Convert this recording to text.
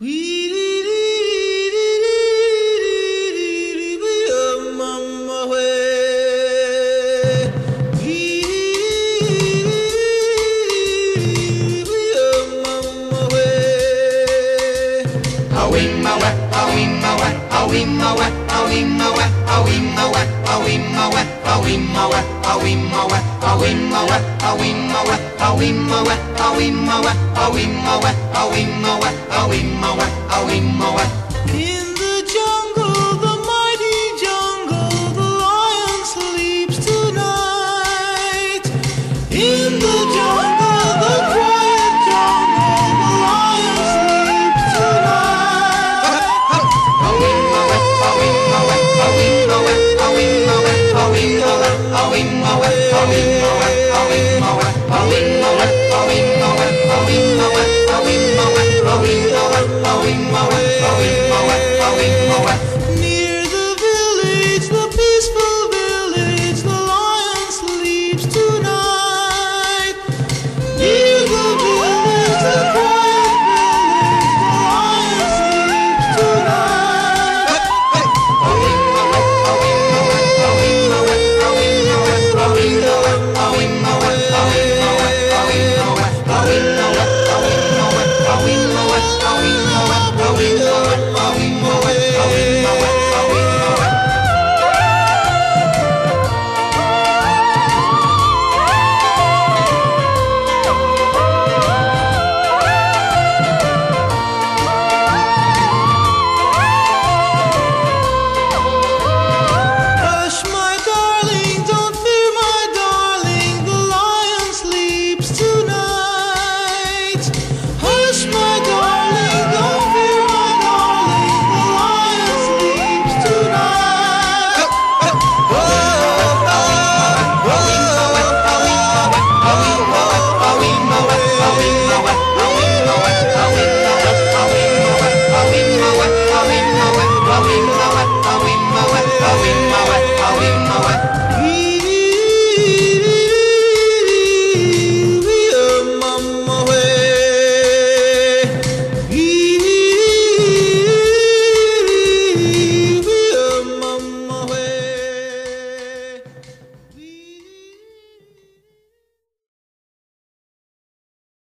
Awim, awim, awim, awim, awim, awim, awim, awim, awim, awim, awim, awim, moe, a wee moe, a wee moe, a wee moe, a wee moe, a wee moe, a wee moe, a wee moe, a wee moe, a wee moe, a wee moe, a wee moe, a wee moe. away.